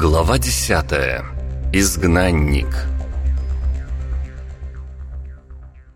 Глава десятая. Изгнанник.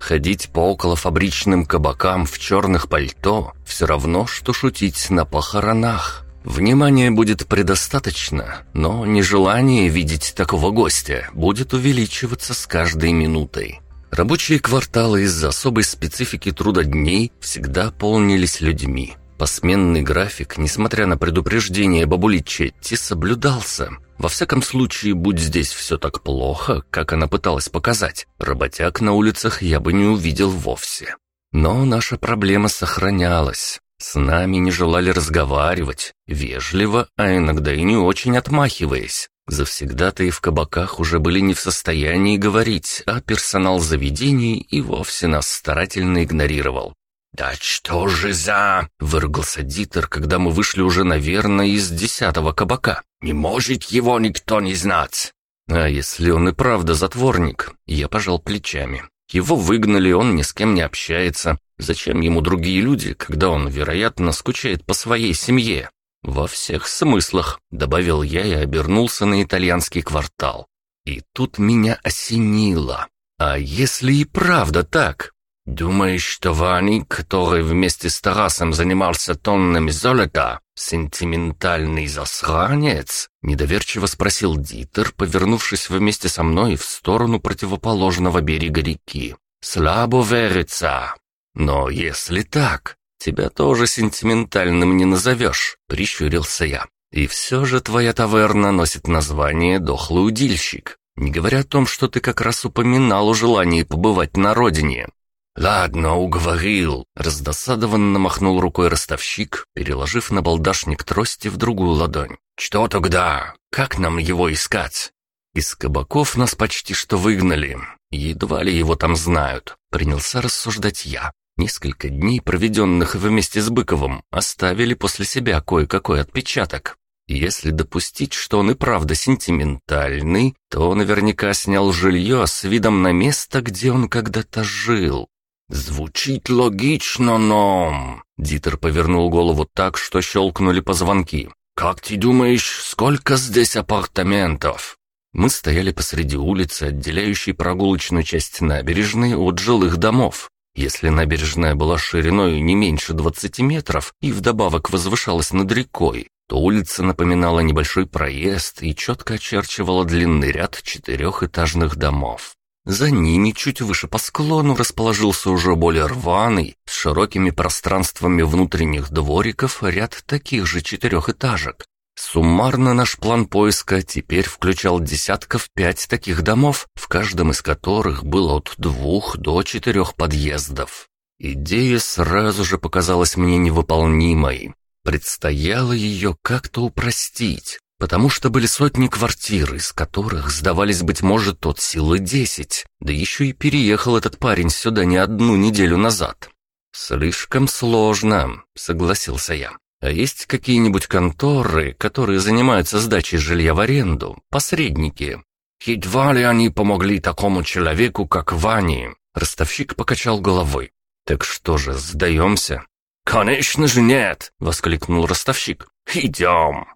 Ходить по околофабричным кабакам в черных пальто все равно, что шутить на похоронах. Внимания будет предостаточно, но нежелание видеть такого гостя будет увеличиваться с каждой минутой. Рабочие кварталы из-за особой специфики труда дней всегда полнились людьми. Посменный график, несмотря на предупреждение бабули Четти, соблюдался. Во всяком случае, будь здесь все так плохо, как она пыталась показать, работяг на улицах я бы не увидел вовсе. Но наша проблема сохранялась. С нами не желали разговаривать, вежливо, а иногда и не очень отмахиваясь. Завсегда-то и в кабаках уже были не в состоянии говорить, а персонал заведений и вовсе нас старательно игнорировал. «Да что же за...» — выругался Дитер, когда мы вышли уже, наверное, из десятого кабака. «Не может его никто не знать!» «А если он и правда затворник?» Я пожал плечами. Его выгнали, он ни с кем не общается. Зачем ему другие люди, когда он, вероятно, скучает по своей семье? «Во всех смыслах», — добавил я и обернулся на итальянский квартал. И тут меня осенило. А если и правда так? «Думаешь, что Вани, который вместе с Тарасом занимался тоннами золота, сентиментальный засранец?» Недоверчиво спросил Дитер, повернувшись вместе со мной в сторону противоположного берега реки. «Слабо верится. Но если так, тебя тоже сентиментальным не назовешь», — прищурился я. «И все же твоя таверна носит название «Дохлый удильщик». Не говоря о том, что ты как раз упоминал о желании побывать на родине. «Ладно, уговорил», — раздосадованно махнул рукой ростовщик, переложив на балдашник трости в другую ладонь. «Что тогда? Как нам его искать?» «Из кабаков нас почти что выгнали. Едва ли его там знают», — принялся рассуждать я. Несколько дней, проведенных вместе с Быковым, оставили после себя кое-какой отпечаток. Если допустить, что он и правда сентиментальный, то наверняка снял жилье с видом на место, где он когда-то жил. «Звучит логично, но...» Дитер повернул голову так, что щелкнули позвонки. «Как ты думаешь, сколько здесь апартаментов?» Мы стояли посреди улицы, отделяющей прогулочную часть набережной от жилых домов. Если набережная была шириной не меньше 20 метров и вдобавок возвышалась над рекой, то улица напоминала небольшой проезд и четко очерчивала длинный ряд четырехэтажных домов. За ними, чуть выше по склону, расположился уже более рваный, с широкими пространствами внутренних двориков, ряд таких же четырехэтажек. Суммарно наш план поиска теперь включал десятков пять таких домов, в каждом из которых было от двух до четырех подъездов. Идея сразу же показалась мне невыполнимой. Предстояло ее как-то упростить, потому что были сотни квартир, из которых сдавались, быть может, от силы десять. Да еще и переехал этот парень сюда не одну неделю назад. «Слишком сложно», — согласился я. «А есть какие-нибудь конторы, которые занимаются сдачей жилья в аренду, посредники?» «Едва ли они помогли такому человеку, как Вани», — ростовщик покачал головой. «Так что же, сдаемся?» «Конечно же нет!» — воскликнул ростовщик. «Идем!»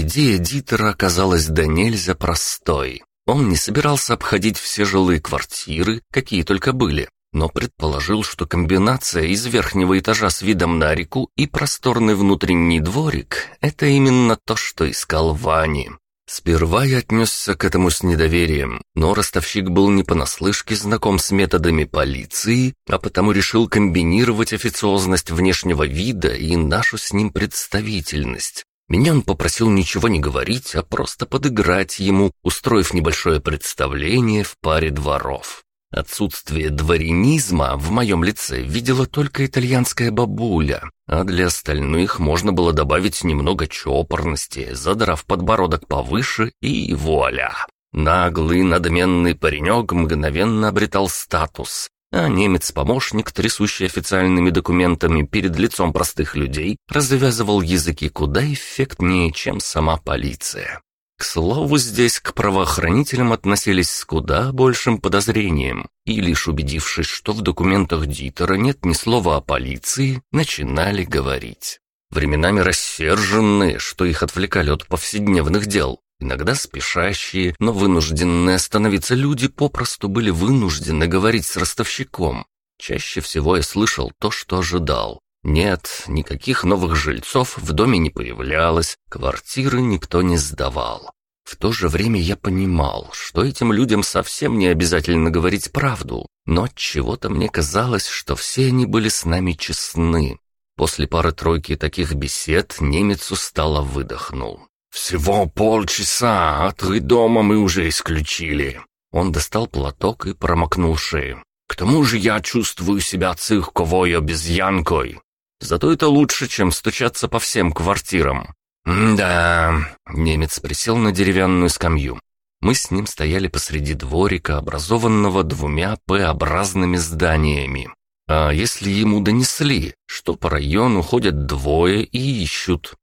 Идея Дитера оказалась до нельзя простой. Он не собирался обходить все жилые квартиры, какие только были, но предположил, что комбинация из верхнего этажа с видом на реку и просторный внутренний дворик – это именно то, что искал Вани. Сперва я отнесся к этому с недоверием, но ростовщик был не понаслышке знаком с методами полиции, а потому решил комбинировать официозность внешнего вида и нашу с ним представительность. Меня он попросил ничего не говорить, а просто подыграть ему, устроив небольшое представление в паре дворов. Отсутствие дворянизма в моем лице видела только итальянская бабуля, а для остальных можно было добавить немного чопорности, задрав подбородок повыше и вуаля. Наглый, надменный паренек мгновенно обретал статус, а немец-помощник, трясущий официальными документами перед лицом простых людей, развязывал языки куда эффектнее, чем сама полиция. К слову, здесь к правоохранителям относились с куда большим подозрением, и лишь убедившись, что в документах Дитера нет ни слова о полиции, начинали говорить. Временами рассерженные, что их отвлекали от повседневных дел, Иногда спешащие, но вынужденные остановиться люди попросту были вынуждены говорить с ростовщиком. Чаще всего я слышал то, что ожидал. Нет, никаких новых жильцов в доме не появлялось, квартиры никто не сдавал. В то же время я понимал, что этим людям совсем не обязательно говорить правду, но чего-то мне казалось, что все они были с нами честны. После пары-тройки таких бесед немец устало выдохнул. «Всего полчаса, а три дома мы уже исключили». Он достал платок и промокнул шею. «К тому же я чувствую себя цирковой обезьянкой. Зато это лучше, чем стучаться по всем квартирам. «Да...» — немец присел на деревянную скамью. Мы с ним стояли посреди дворика, образованного двумя П-образными зданиями. А если ему донесли, что по району ходят двое и ищут?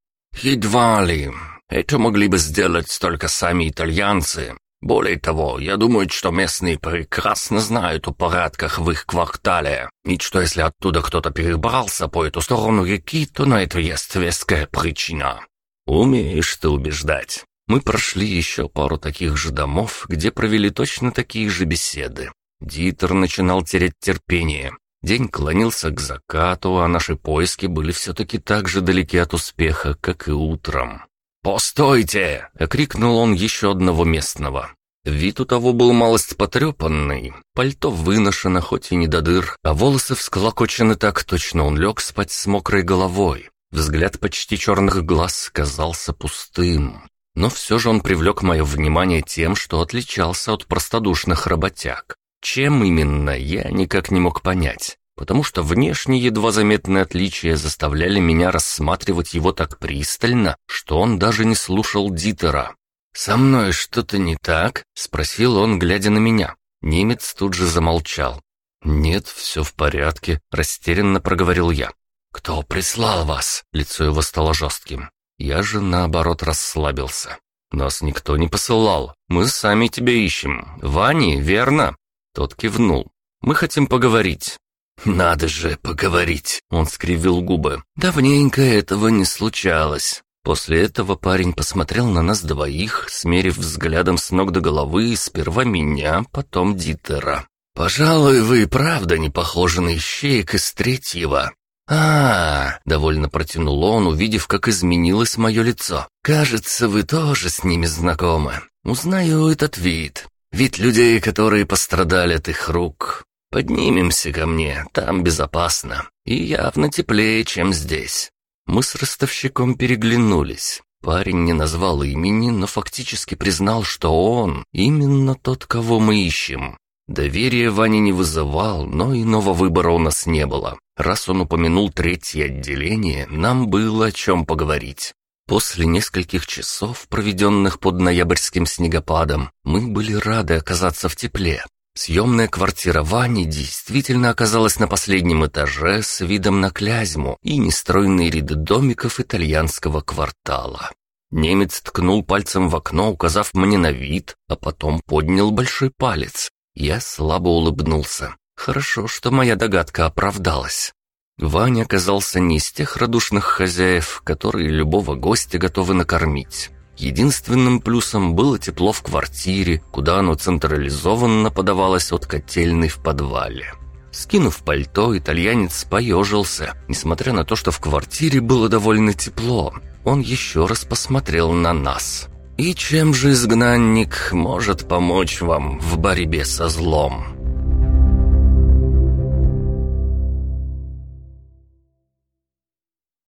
Едва ли. Это могли бы сделать только сами итальянцы. Более того, я думаю, что местные прекрасно знают о порядках в их квартале, и что если оттуда кто-то перебрался по эту сторону реки, то на это есть веская причина. Умеешь ты убеждать. Мы прошли еще пару таких же домов, где провели точно такие же беседы. Дитер начинал терять терпение. День клонился к закату, а наши поиски были все-таки так же далеки от успеха, как и утром. «Постойте!» — окрикнул он еще одного местного. Вид у того был малость потрепанный, пальто выношено, хоть и не до дыр, а волосы всклокочены так, точно он лег спать с мокрой головой. Взгляд почти черных глаз казался пустым. Но все же он привлек мое внимание тем, что отличался от простодушных работяг. Чем именно, я никак не мог понять потому что внешне едва заметные отличия заставляли меня рассматривать его так пристально, что он даже не слушал Дитера. «Со мной что-то не так?» — спросил он, глядя на меня. Немец тут же замолчал. «Нет, все в порядке», — растерянно проговорил я. «Кто прислал вас?» — лицо его стало жестким. Я же, наоборот, расслабился. «Нас никто не посылал. Мы сами тебя ищем. Вани, верно?» Тот кивнул. «Мы хотим поговорить. «Надо же поговорить!» — он скривил губы. «Давненько этого не случалось». После этого парень посмотрел на нас двоих, смерив взглядом с ног до головы сперва меня, потом Дитера. «Пожалуй, вы и правда не похожи на ищеек из третьего». А, -а, а довольно протянул он, увидев, как изменилось мое лицо. «Кажется, вы тоже с ними знакомы. Узнаю этот вид. Вид людей, которые пострадали от их рук. Поднимемся ко мне, там безопасно. И явно теплее, чем здесь». Мы с ростовщиком переглянулись. Парень не назвал имени, но фактически признал, что он именно тот, кого мы ищем. Доверия Ваня не вызывал, но иного выбора у нас не было. Раз он упомянул третье отделение, нам было о чем поговорить. После нескольких часов, проведенных под ноябрьским снегопадом, мы были рады оказаться в тепле. Съемная квартира Вани действительно оказалась на последнем этаже с видом на Клязьму и нестройные ряды домиков итальянского квартала. Немец ткнул пальцем в окно, указав мне на вид, а потом поднял большой палец. Я слабо улыбнулся. Хорошо, что моя догадка оправдалась. Ваня оказался не из тех радушных хозяев, которые любого гостя готовы накормить. Единственным плюсом было тепло в квартире, куда оно централизованно подавалось от котельной в подвале. Скинув пальто, итальянец поежился. Несмотря на то, что в квартире было довольно тепло, он еще раз посмотрел на нас. «И чем же изгнанник может помочь вам в борьбе со злом?»